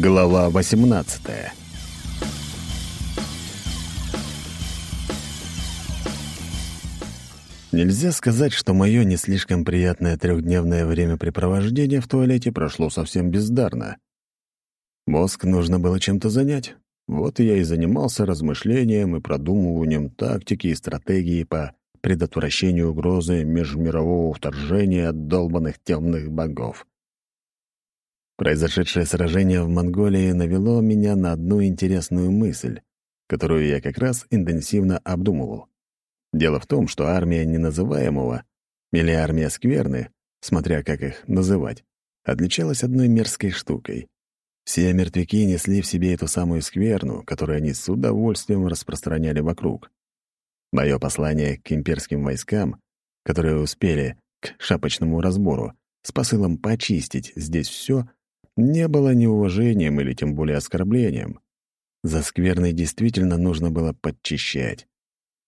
Глава 18 Нельзя сказать, что мое не слишком приятное трехдневное времяпрепровождение в туалете прошло совсем бездарно. Мозг нужно было чем-то занять. Вот я и занимался размышлением и продумыванием тактики и стратегии по предотвращению угрозы межмирового вторжения от долбанных темных богов. Произошедшее сражение в Монголии навело меня на одну интересную мысль, которую я как раз интенсивно обдумывал. Дело в том, что армия неназываемого или армия скверны, смотря как их называть, отличалась одной мерзкой штукой. Все мертвяки несли в себе эту самую скверну, которую они с удовольствием распространяли вокруг. Мое послание к имперским войскам, которые успели к шапочному разбору, с посылом почистить здесь все, не было неуважением или тем более оскорблением. За скверной действительно нужно было подчищать.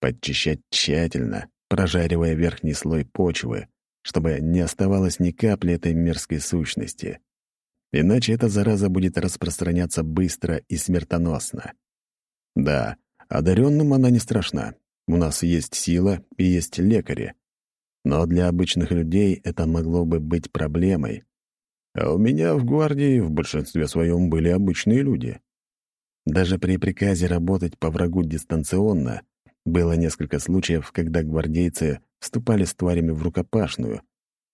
Подчищать тщательно, прожаривая верхний слой почвы, чтобы не оставалось ни капли этой мерзкой сущности. Иначе эта зараза будет распространяться быстро и смертоносно. Да, одаренным она не страшна. У нас есть сила и есть лекари. Но для обычных людей это могло бы быть проблемой, а у меня в гвардии в большинстве своем были обычные люди. Даже при приказе работать по врагу дистанционно было несколько случаев, когда гвардейцы вступали с тварями в рукопашную,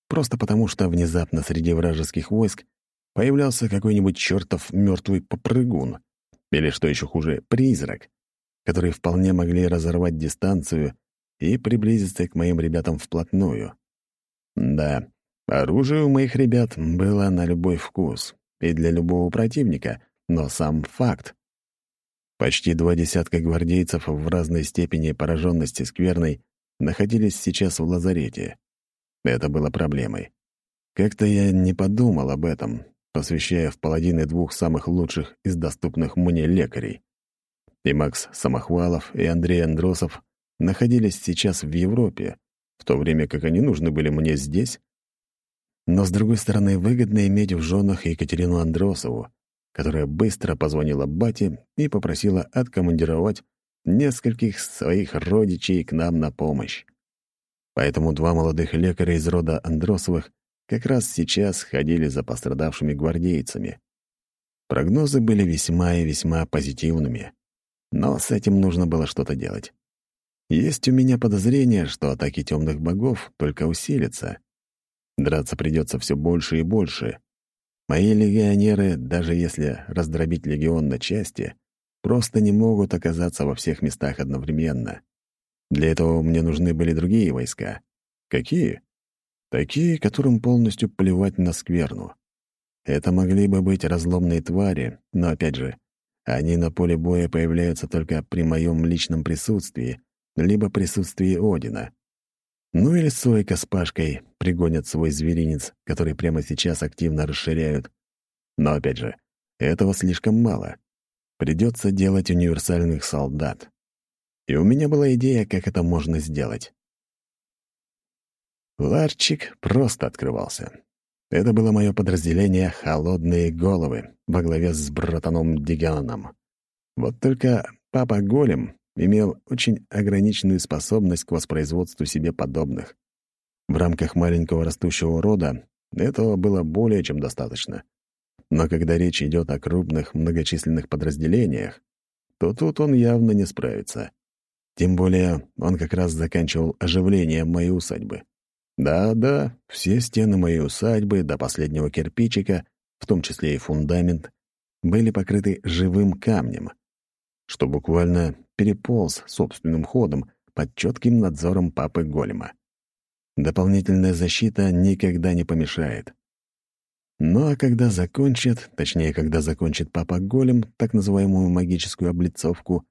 просто потому что внезапно среди вражеских войск появлялся какой-нибудь чертов мертвый попрыгун, или, что еще хуже, призрак, которые вполне могли разорвать дистанцию и приблизиться к моим ребятам вплотную. Да, Оружие у моих ребят было на любой вкус и для любого противника, но сам факт. Почти два десятка гвардейцев в разной степени пораженности скверной находились сейчас в лазарете. Это было проблемой. Как-то я не подумал об этом, посвящая в паладины двух самых лучших из доступных мне лекарей. И Макс Самохвалов, и Андрей Андросов находились сейчас в Европе, в то время как они нужны были мне здесь, но, с другой стороны, выгодно иметь в женах Екатерину Андросову, которая быстро позвонила бате и попросила откомандировать нескольких своих родичей к нам на помощь. Поэтому два молодых лекаря из рода Андросовых как раз сейчас ходили за пострадавшими гвардейцами. Прогнозы были весьма и весьма позитивными. Но с этим нужно было что-то делать. Есть у меня подозрение, что атаки темных богов только усилятся, Драться придется все больше и больше. Мои легионеры, даже если раздробить легион на части, просто не могут оказаться во всех местах одновременно. Для этого мне нужны были другие войска. Какие? Такие, которым полностью плевать на скверну. Это могли бы быть разломные твари, но, опять же, они на поле боя появляются только при моем личном присутствии, либо присутствии Одина. Ну или Сойка с Пашкой пригонят свой зверинец, который прямо сейчас активно расширяют. Но опять же, этого слишком мало. Придется делать универсальных солдат. И у меня была идея, как это можно сделать. Ларчик просто открывался. Это было мое подразделение «Холодные головы» во главе с братаном Диганом. Вот только папа Голем имел очень ограниченную способность к воспроизводству себе подобных. В рамках маленького растущего рода этого было более чем достаточно. Но когда речь идет о крупных многочисленных подразделениях, то тут он явно не справится. Тем более он как раз заканчивал оживление моей усадьбы. Да-да, все стены моей усадьбы до последнего кирпичика, в том числе и фундамент, были покрыты живым камнем, что буквально переполз собственным ходом под четким надзором папы Голема. Дополнительная защита никогда не помешает. Ну а когда закончит, точнее, когда закончит папа Голем так называемую магическую облицовку,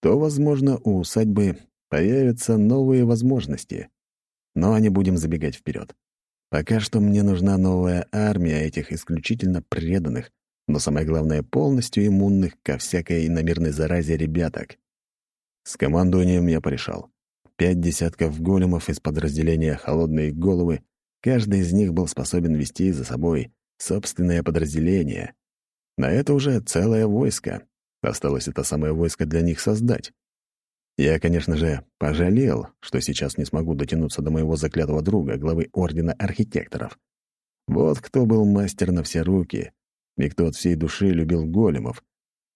то, возможно, у усадьбы появятся новые возможности. Но не будем забегать вперед. Пока что мне нужна новая армия этих исключительно преданных, но самое главное, полностью иммунных ко всякой иномирной заразе ребяток. С командованием я порешал. Пять десятков големов из подразделения «Холодные головы», каждый из них был способен вести за собой собственное подразделение. На это уже целое войско. Осталось это самое войско для них создать. Я, конечно же, пожалел, что сейчас не смогу дотянуться до моего заклятого друга, главы Ордена Архитекторов. Вот кто был мастер на все руки, и кто от всей души любил големов.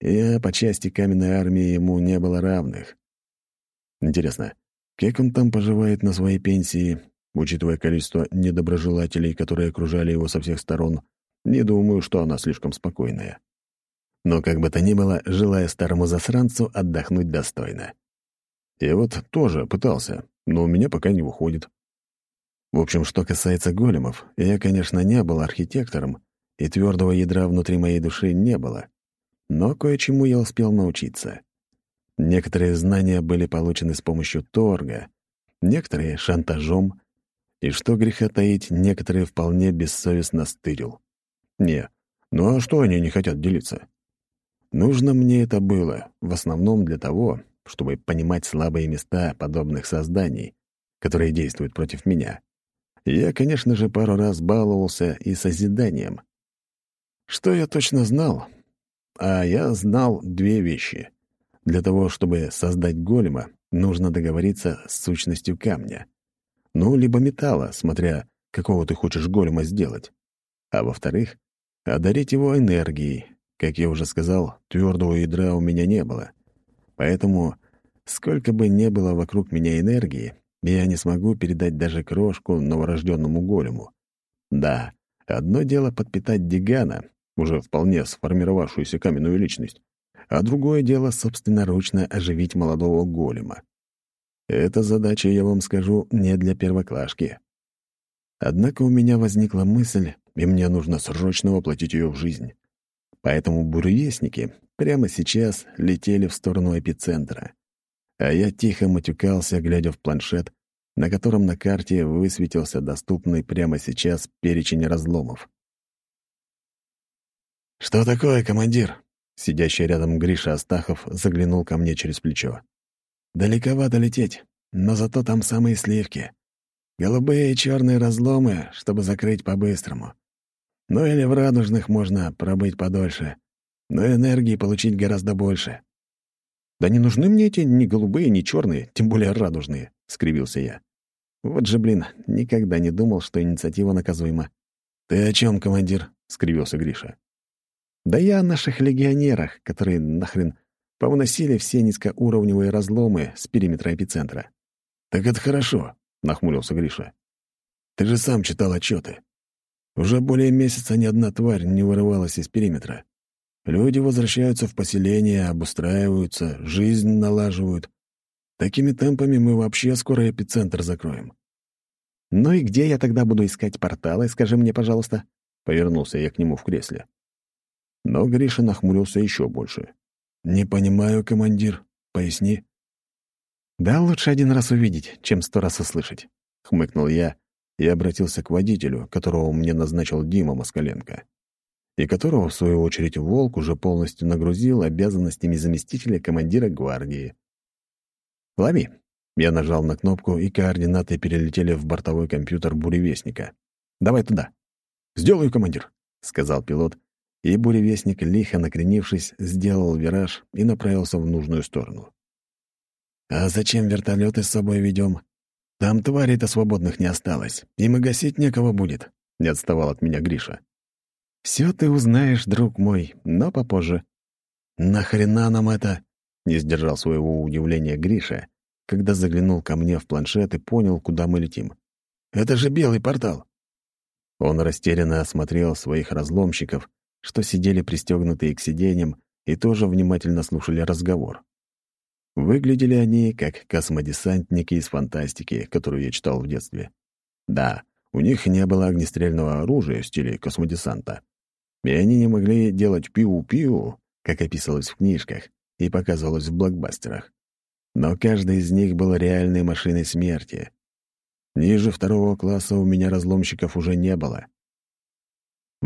И по части каменной армии ему не было равных. Интересно, как он там поживает на своей пенсии, учитывая количество недоброжелателей, которые окружали его со всех сторон? Не думаю, что она слишком спокойная. Но как бы то ни было, желая старому засранцу отдохнуть достойно. Я вот тоже пытался, но у меня пока не выходит. В общем, что касается големов, я, конечно, не был архитектором, и твердого ядра внутри моей души не было. Но кое-чему я успел научиться. Некоторые знания были получены с помощью торга, некоторые — шантажом, и что греха таить, некоторые вполне бессовестно стырил. Не, ну а что они не хотят делиться? Нужно мне это было, в основном для того, чтобы понимать слабые места подобных созданий, которые действуют против меня. Я, конечно же, пару раз баловался и созиданием. Что я точно знал? А я знал две вещи. Для того, чтобы создать голема, нужно договориться с сущностью камня. Ну, либо металла, смотря какого ты хочешь голема сделать. А во-вторых, одарить его энергией. Как я уже сказал, твердого ядра у меня не было — Поэтому, сколько бы ни было вокруг меня энергии, я не смогу передать даже крошку новорожденному голему. Да, одно дело подпитать Дигана, уже вполне сформировавшуюся каменную личность, а другое дело собственноручно оживить молодого голема. Эта задача, я вам скажу, не для первоклашки. Однако у меня возникла мысль, и мне нужно срочно воплотить ее в жизнь. Поэтому буревестники прямо сейчас летели в сторону эпицентра. А я тихо матюкался, глядя в планшет, на котором на карте высветился доступный прямо сейчас перечень разломов. «Что такое, командир?» Сидящий рядом Гриша Астахов заглянул ко мне через плечо. «Далековато лететь, но зато там самые сливки. Голубые и черные разломы, чтобы закрыть по-быстрому. Ну или в радужных можно пробыть подольше, но энергии получить гораздо больше. «Да не нужны мне эти ни голубые, ни черные, тем более радужные», — скривился я. «Вот же, блин, никогда не думал, что инициатива наказуема». «Ты о чем, командир?» — скривился Гриша. «Да я о наших легионерах, которые нахрен повносили все низкоуровневые разломы с периметра эпицентра». «Так это хорошо», — нахмурился Гриша. «Ты же сам читал отчеты. Уже более месяца ни одна тварь не вырывалась из периметра. Люди возвращаются в поселение, обустраиваются, жизнь налаживают. Такими темпами мы вообще скоро эпицентр закроем. «Ну и где я тогда буду искать порталы, скажи мне, пожалуйста?» Повернулся я к нему в кресле. Но Гриша нахмурился еще больше. «Не понимаю, командир. Поясни». «Да лучше один раз увидеть, чем сто раз услышать», — хмыкнул я и обратился к водителю, которого мне назначил Дима Москаленко, и которого, в свою очередь, Волк уже полностью нагрузил обязанностями заместителя командира гвардии. «Лови!» Я нажал на кнопку, и координаты перелетели в бортовой компьютер буревестника. «Давай туда». «Сделаю, командир», — сказал пилот, и буревестник, лихо накренившись, сделал вираж и направился в нужную сторону. «А зачем вертолеты с собой ведем?» Там тварей-то свободных не осталось, им и гасить некого будет», — не отставал от меня Гриша. «Все ты узнаешь, друг мой, но попозже». «Нахрена нам это?» — не сдержал своего удивления Гриша, когда заглянул ко мне в планшет и понял, куда мы летим. «Это же белый портал!» Он растерянно осмотрел своих разломщиков, что сидели пристегнутые к сиденьям и тоже внимательно слушали разговор. Выглядели они как космодесантники из фантастики, которую я читал в детстве. Да, у них не было огнестрельного оружия в стиле космодесанта. И они не могли делать пиу-пиу, как описывалось в книжках и показывалось в блокбастерах. Но каждый из них был реальной машиной смерти. Ниже второго класса у меня разломщиков уже не было.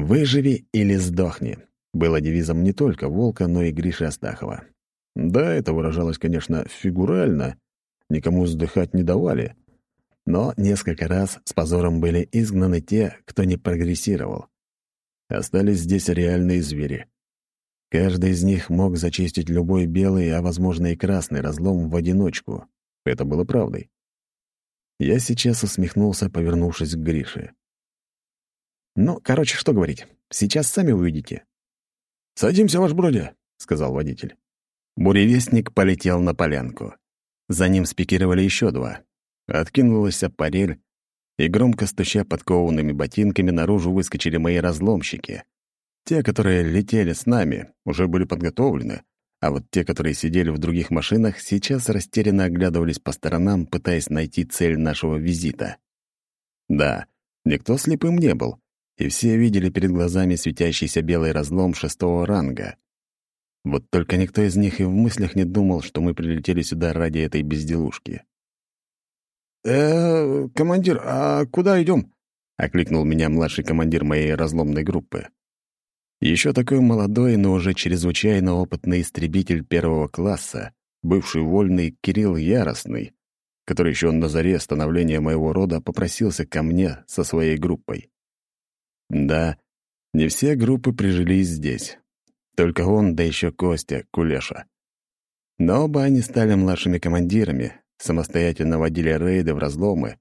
«Выживи или сдохни» было девизом не только Волка, но и Гриши Астахова. Да, это выражалось, конечно, фигурально, никому вздыхать не давали. Но несколько раз с позором были изгнаны те, кто не прогрессировал. Остались здесь реальные звери. Каждый из них мог зачистить любой белый, а, возможно, и красный разлом в одиночку. Это было правдой. Я сейчас усмехнулся, повернувшись к Грише. «Ну, короче, что говорить. Сейчас сами увидите». «Садимся, ваш бродя», — сказал водитель. Буревестник полетел на полянку. За ним спикировали еще два. Откинулась аппарель, и громко стуча подкованными ботинками наружу выскочили мои разломщики. Те, которые летели с нами, уже были подготовлены, а вот те, которые сидели в других машинах, сейчас растерянно оглядывались по сторонам, пытаясь найти цель нашего визита. Да, никто слепым не был, и все видели перед глазами светящийся белый разлом шестого ранга. Вот только никто из них и в мыслях не думал, что мы прилетели сюда ради этой безделушки. э командир, а куда идем? окликнул меня младший командир моей разломной группы. Еще такой молодой, но уже чрезвычайно опытный истребитель первого класса, бывший вольный Кирилл Яростный, который еще на заре становления моего рода попросился ко мне со своей группой. Да, не все группы прижились здесь. Только он, да еще Костя, Кулеша. Но оба они стали младшими командирами, самостоятельно водили рейды в разломы,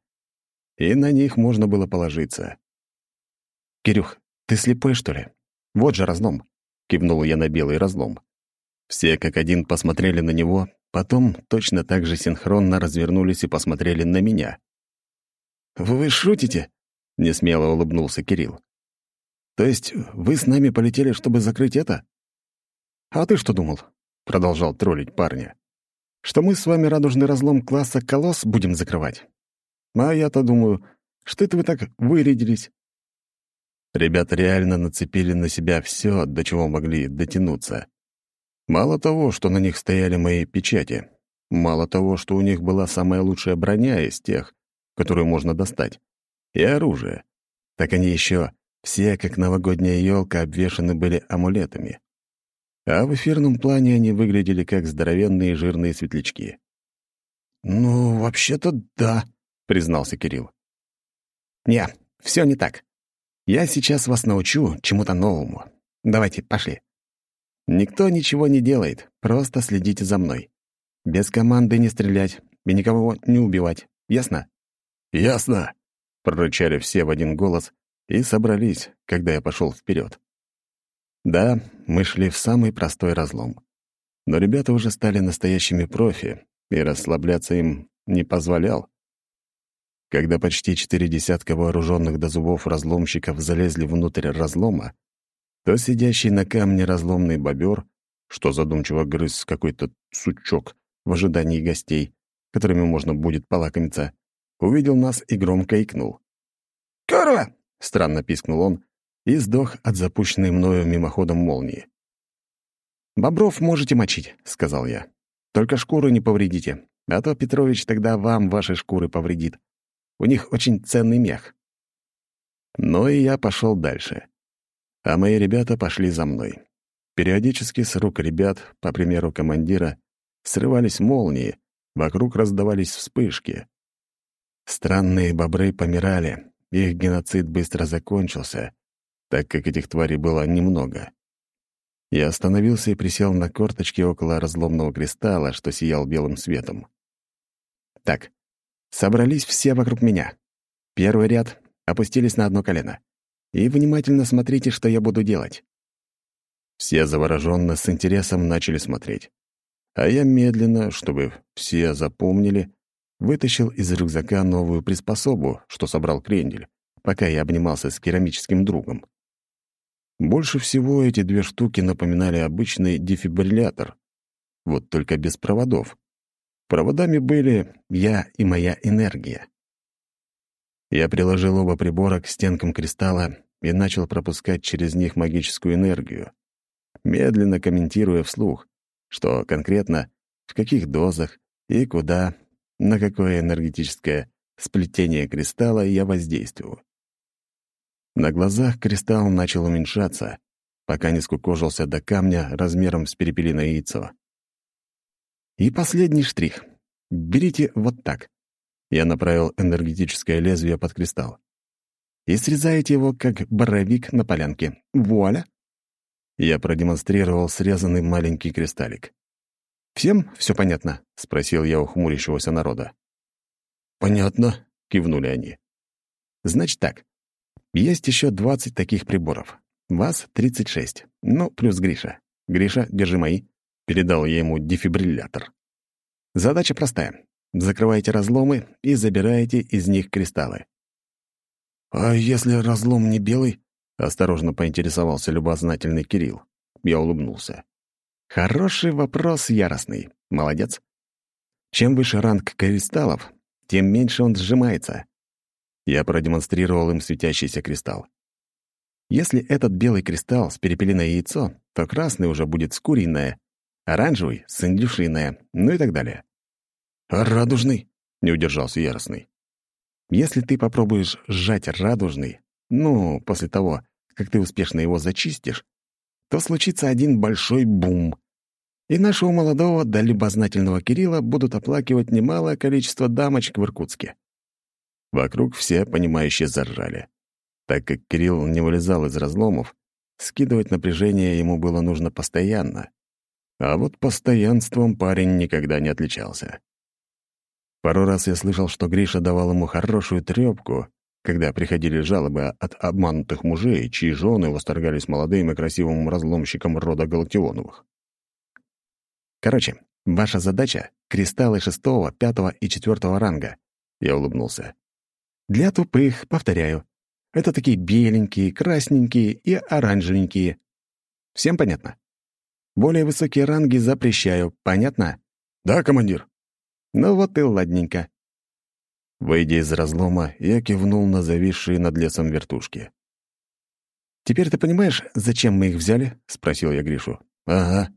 и на них можно было положиться. «Кирюх, ты слепой, что ли?» Вот же разлом!» — кивнул я на белый разлом. Все как один посмотрели на него, потом точно так же синхронно развернулись и посмотрели на меня. «Вы шутите?» — несмело улыбнулся Кирилл. «То есть вы с нами полетели, чтобы закрыть это?» «А ты что думал?» — продолжал троллить парня. «Что мы с вами радужный разлом класса «Колосс» будем закрывать? А я-то думаю, что это вы так вырядились, Ребята реально нацепили на себя все, до чего могли дотянуться. Мало того, что на них стояли мои печати, мало того, что у них была самая лучшая броня из тех, которую можно достать, и оружие, так они еще все, как новогодняя елка, обвешаны были амулетами. А в эфирном плане они выглядели как здоровенные жирные светлячки. «Ну, вообще-то да», — признался Кирилл. «Не, все не так. Я сейчас вас научу чему-то новому. Давайте, пошли. Никто ничего не делает, просто следите за мной. Без команды не стрелять и никого не убивать. Ясно? Ясно, прорычали все в один голос и собрались, когда я пошел вперед. Да, мы шли в самый простой разлом. Но ребята уже стали настоящими профи, и расслабляться им не позволял. Когда почти четыре десятка вооруженных до зубов разломщиков залезли внутрь разлома, то сидящий на камне разломный бобер, что задумчиво грыз какой-то сучок в ожидании гостей, которыми можно будет полакомиться, увидел нас и громко икнул. «Курва!» — странно пискнул он и сдох от запущенной мною мимоходом молнии. «Бобров можете мочить», — сказал я. «Только шкуру не повредите, а то Петрович тогда вам ваши шкуры повредит. У них очень ценный мех. Но и я пошел дальше. А мои ребята пошли за мной. Периодически с рук ребят, по примеру командира, срывались молнии, вокруг раздавались вспышки. Странные бобры помирали, их геноцид быстро закончился, так как этих тварей было немного. Я остановился и присел на корточки около разломного кристалла, что сиял белым светом. Так, Собрались все вокруг меня. Первый ряд опустились на одно колено. И внимательно смотрите, что я буду делать. Все завороженно с интересом начали смотреть. А я медленно, чтобы все запомнили, вытащил из рюкзака новую приспособу, что собрал крендель, пока я обнимался с керамическим другом. Больше всего эти две штуки напоминали обычный дефибриллятор, вот только без проводов. Проводами были я и моя энергия. Я приложил оба прибора к стенкам кристалла и начал пропускать через них магическую энергию, медленно комментируя вслух, что конкретно, в каких дозах и куда, на какое энергетическое сплетение кристалла я воздействую. На глазах кристалл начал уменьшаться, пока не скукожился до камня размером с перепелиное яйцо. И последний штрих. Берите вот так. Я направил энергетическое лезвие под кристалл. И срезаете его, как боровик на полянке. Вуаля! Я продемонстрировал срезанный маленький кристаллик. «Всем все понятно?» — спросил я у хмурящегося народа. «Понятно», — кивнули они. «Значит так. Есть еще 20 таких приборов. Вас 36. Ну, плюс Гриша. Гриша, держи мои». Передал я ему дефибриллятор. Задача простая. Закрываете разломы и забираете из них кристаллы. «А если разлом не белый?» — осторожно поинтересовался любознательный Кирилл. Я улыбнулся. «Хороший вопрос, яростный. Молодец. Чем выше ранг кристаллов, тем меньше он сжимается. Я продемонстрировал им светящийся кристалл. Если этот белый кристалл с перепелиное яйцо, то красный уже будет с куриное, оранжевый — с индюшиное, ну и так далее. «А радужный?» — не удержался яростный. «Если ты попробуешь сжать радужный, ну, после того, как ты успешно его зачистишь, то случится один большой бум. И нашего молодого да любознательного Кирилла будут оплакивать немалое количество дамочек в Иркутске. Вокруг все понимающие заржали. Так как Кирилл не вылезал из разломов, скидывать напряжение ему было нужно постоянно. А вот постоянством парень никогда не отличался. Пару раз я слышал, что Гриша давал ему хорошую трёпку, когда приходили жалобы от обманутых мужей, чьи жены восторгались молодым и красивым разломщиком рода Галактионовых. Короче, ваша задача — кристаллы шестого, пятого и четвертого ранга. Я улыбнулся. Для тупых, повторяю, это такие беленькие, красненькие и оранжевенькие. Всем понятно? Более высокие ранги запрещаю, понятно? Да, командир. Ну вот и ладненько. Выйдя из разлома, я кивнул на зависшие над лесом вертушки. «Теперь ты понимаешь, зачем мы их взяли?» — спросил я Гришу. «Ага».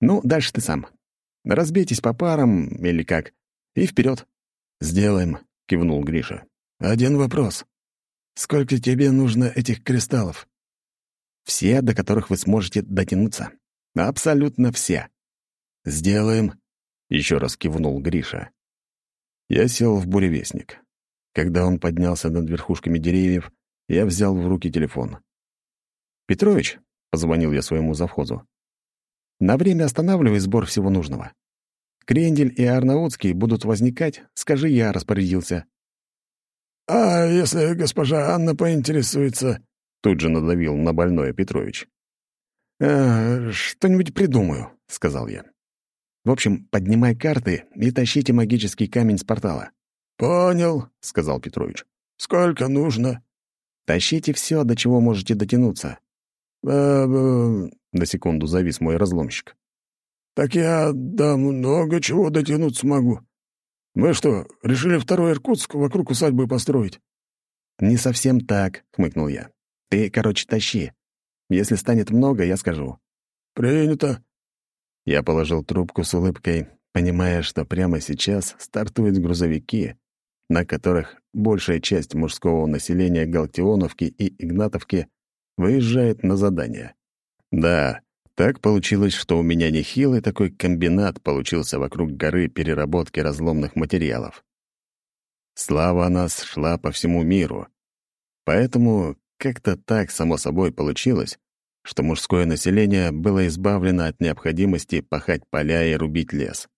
«Ну, дальше ты сам. Разбейтесь по парам или как, и вперед. «Сделаем», — кивнул Гриша. «Один вопрос. Сколько тебе нужно этих кристаллов?» «Все, до которых вы сможете дотянуться. Абсолютно все». «Сделаем», — еще раз кивнул Гриша. Я сел в буревестник. Когда он поднялся над верхушками деревьев, я взял в руки телефон. «Петрович», — позвонил я своему завхозу, — «на время останавливай сбор всего нужного. Крендель и Арнаутский будут возникать, скажи, я распорядился». «А если госпожа Анна поинтересуется?» Тут же надавил на больное Петрович. «Э, «Что-нибудь придумаю», — сказал я. В общем, поднимай карты и тащите магический камень с портала». «Понял», — сказал Петрович. «Сколько нужно?» «Тащите все, до чего можете дотянуться». «Э -э На секунду завис мой разломщик. «Так я до много чего дотянуться могу. Мы что, решили второй Иркутск вокруг усадьбы построить?» «Не совсем так», — хмыкнул я. «Ты, короче, тащи. Если станет много, я скажу». «Принято. Я положил трубку с улыбкой, понимая, что прямо сейчас стартуют грузовики, на которых большая часть мужского населения Галактионовки и Игнатовки выезжает на задание. Да, так получилось, что у меня нехилый такой комбинат получился вокруг горы переработки разломных материалов. Слава нас шла по всему миру. Поэтому как-то так само собой получилось, что мужское население было избавлено от необходимости пахать поля и рубить лес.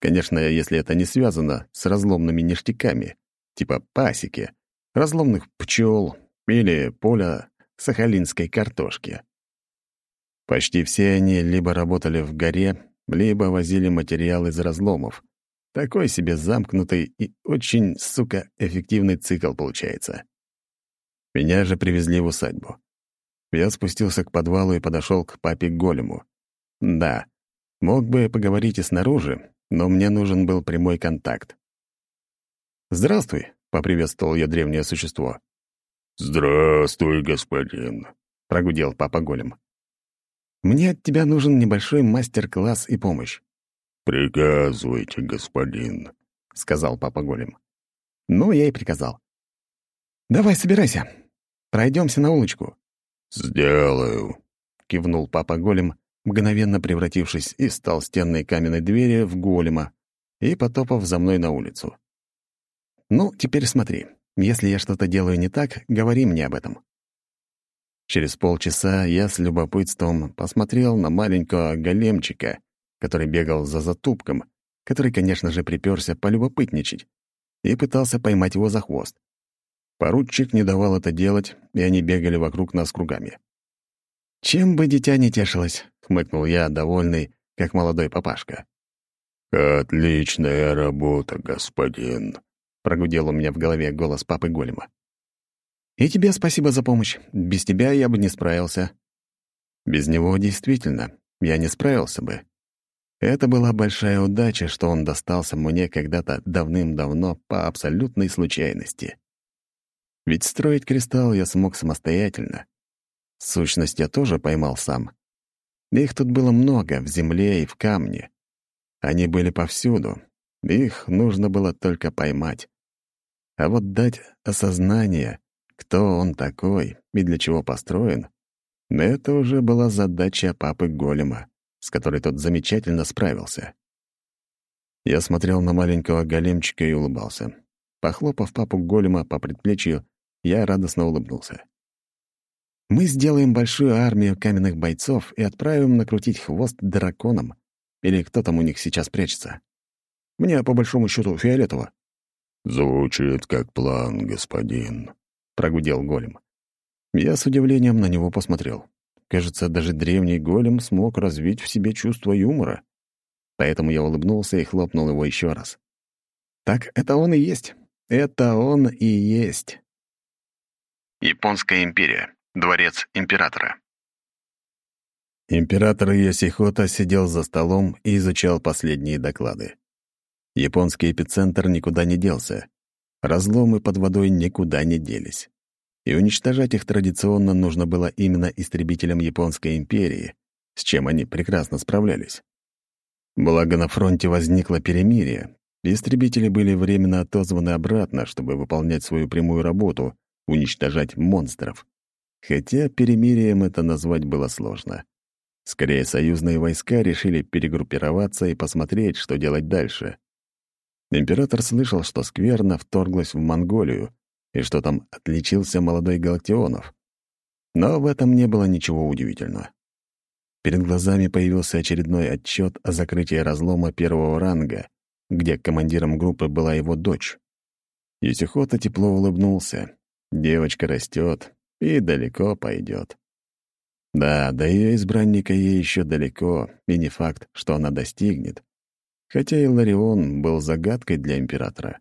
Конечно, если это не связано с разломными ништяками, типа пасеки, разломных пчел или поля сахалинской картошки. Почти все они либо работали в горе, либо возили материал из разломов. Такой себе замкнутый и очень, сука, эффективный цикл получается. Меня же привезли в усадьбу. Я спустился к подвалу и подошел к папе Голему. Да, мог бы поговорить и снаружи, но мне нужен был прямой контакт. «Здравствуй», — поприветствовал я древнее существо. «Здравствуй, господин», — прогудел папа Голем. «Мне от тебя нужен небольшой мастер-класс и помощь». «Приказывайте, господин», — сказал папа Голем. Ну, я и приказал. «Давай, собирайся. Пройдемся на улочку. «Сделаю», — кивнул папа голем, мгновенно превратившись из толстенной каменной двери в голема и потопав за мной на улицу. «Ну, теперь смотри. Если я что-то делаю не так, говори мне об этом». Через полчаса я с любопытством посмотрел на маленького големчика, который бегал за затупком, который, конечно же, приперся полюбопытничать, и пытался поймать его за хвост. Поручик не давал это делать, и они бегали вокруг нас кругами. «Чем бы дитя не тешилось», — хмыкнул я, довольный, как молодой папашка. «Отличная работа, господин», — прогудел у меня в голове голос папы Голема. «И тебе спасибо за помощь. Без тебя я бы не справился». Без него действительно я не справился бы. Это была большая удача, что он достался мне когда-то давным-давно по абсолютной случайности. Ведь строить кристалл я смог самостоятельно. Сущность я тоже поймал сам. Их тут было много, в земле и в камне. Они были повсюду. Их нужно было только поймать. А вот дать осознание, кто он такой и для чего построен, это уже была задача папы Голема, с которой тот замечательно справился. Я смотрел на маленького големчика и улыбался. Похлопав папу Голема по предплечью, я радостно улыбнулся. «Мы сделаем большую армию каменных бойцов и отправим накрутить хвост драконам. Или кто там у них сейчас прячется? Мне, по большому счету, фиолетово». «Звучит как план, господин», — прогудел голем. Я с удивлением на него посмотрел. Кажется, даже древний голем смог развить в себе чувство юмора. Поэтому я улыбнулся и хлопнул его еще раз. «Так это он и есть. Это он и есть». Японская империя. Дворец императора. Император Йосихота сидел за столом и изучал последние доклады. Японский эпицентр никуда не делся. Разломы под водой никуда не делись. И уничтожать их традиционно нужно было именно истребителям Японской империи, с чем они прекрасно справлялись. Благо на фронте возникло перемирие, истребители были временно отозваны обратно, чтобы выполнять свою прямую работу — уничтожать монстров. Хотя перемирием это назвать было сложно. Скорее, союзные войска решили перегруппироваться и посмотреть, что делать дальше. Император слышал, что скверно вторглась в Монголию, и что там отличился молодой Галактионов. Но в этом не было ничего удивительного. Перед глазами появился очередной отчет о закрытии разлома первого ранга, где командиром группы была его дочь. Юсихота тепло улыбнулся, Девочка растет и далеко пойдет. Да, до ее избранника ей еще далеко, и не факт, что она достигнет. Хотя и Ларион был загадкой для императора.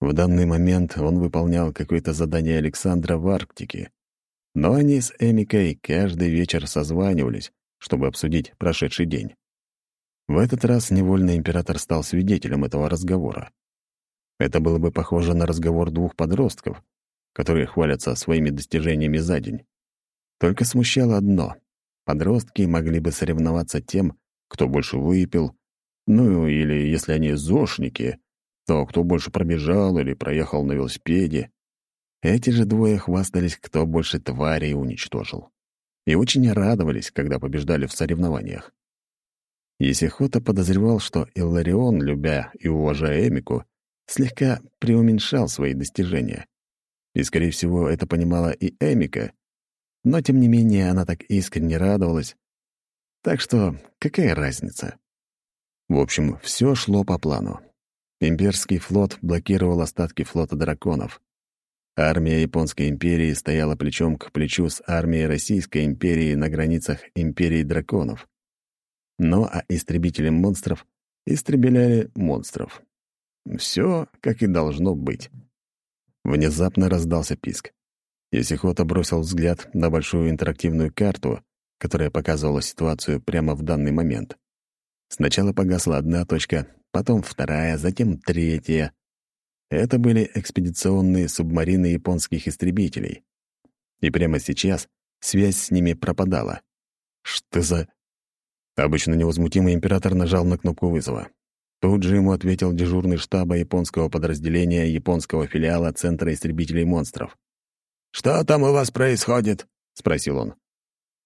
В данный момент он выполнял какое-то задание Александра в Арктике. Но они с Эмикой каждый вечер созванивались, чтобы обсудить прошедший день. В этот раз невольно император стал свидетелем этого разговора. Это было бы похоже на разговор двух подростков, которые хвалятся своими достижениями за день. Только смущало одно — подростки могли бы соревноваться тем, кто больше выпил, ну или, если они зошники, то кто больше пробежал или проехал на велосипеде. Эти же двое хвастались, кто больше тварей уничтожил. И очень радовались, когда побеждали в соревнованиях. Есихота подозревал, что Илларион, любя и уважая Эмику, слегка преуменьшал свои достижения. И, скорее всего, это понимала и Эмика. Но, тем не менее, она так искренне радовалась. Так что какая разница? В общем, все шло по плану. Имперский флот блокировал остатки флота драконов. Армия Японской империи стояла плечом к плечу с армией Российской империи на границах империи драконов. Ну а истребители монстров истребляли монстров. Все, как и должно быть. Внезапно раздался писк. Исихота бросил взгляд на большую интерактивную карту, которая показывала ситуацию прямо в данный момент. Сначала погасла одна точка, потом вторая, затем третья. Это были экспедиционные субмарины японских истребителей. И прямо сейчас связь с ними пропадала. Что за... Обычно невозмутимый император нажал на кнопку вызова. Тут же ему ответил дежурный штаба японского подразделения японского филиала Центра истребителей монстров. «Что там у вас происходит?» — спросил он.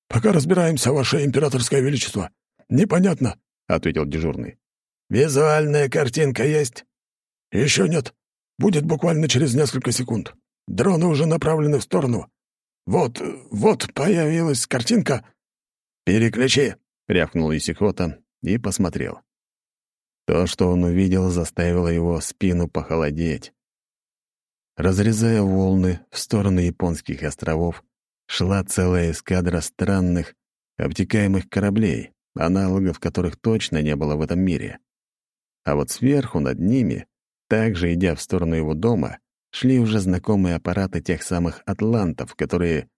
«Пока разбираемся, Ваше Императорское Величество. Непонятно», — ответил дежурный. «Визуальная картинка есть?» «Еще нет. Будет буквально через несколько секунд. Дроны уже направлены в сторону. Вот, вот появилась картинка. Переключи, рявкнул Исихота и посмотрел. То, что он увидел, заставило его спину похолодеть. Разрезая волны в сторону японских островов, шла целая эскадра странных, обтекаемых кораблей, аналогов которых точно не было в этом мире. А вот сверху над ними, также идя в сторону его дома, шли уже знакомые аппараты тех самых атлантов, которые...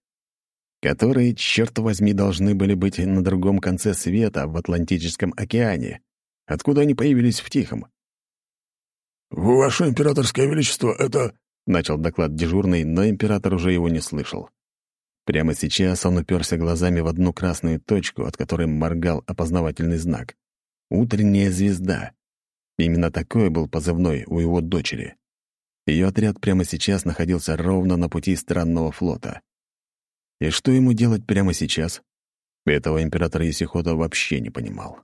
которые, черт возьми, должны были быть на другом конце света, в Атлантическом океане. Откуда они появились в Тихом? «Ваше императорское величество, это...» — начал доклад дежурный, но император уже его не слышал. Прямо сейчас он уперся глазами в одну красную точку, от которой моргал опознавательный знак. «Утренняя звезда». Именно такой был позывной у его дочери. Ее отряд прямо сейчас находился ровно на пути странного флота. И что ему делать прямо сейчас? Этого император Исихота вообще не понимал.